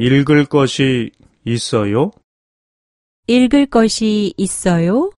읽을 것이 있어요? 읽을 것이 있어요?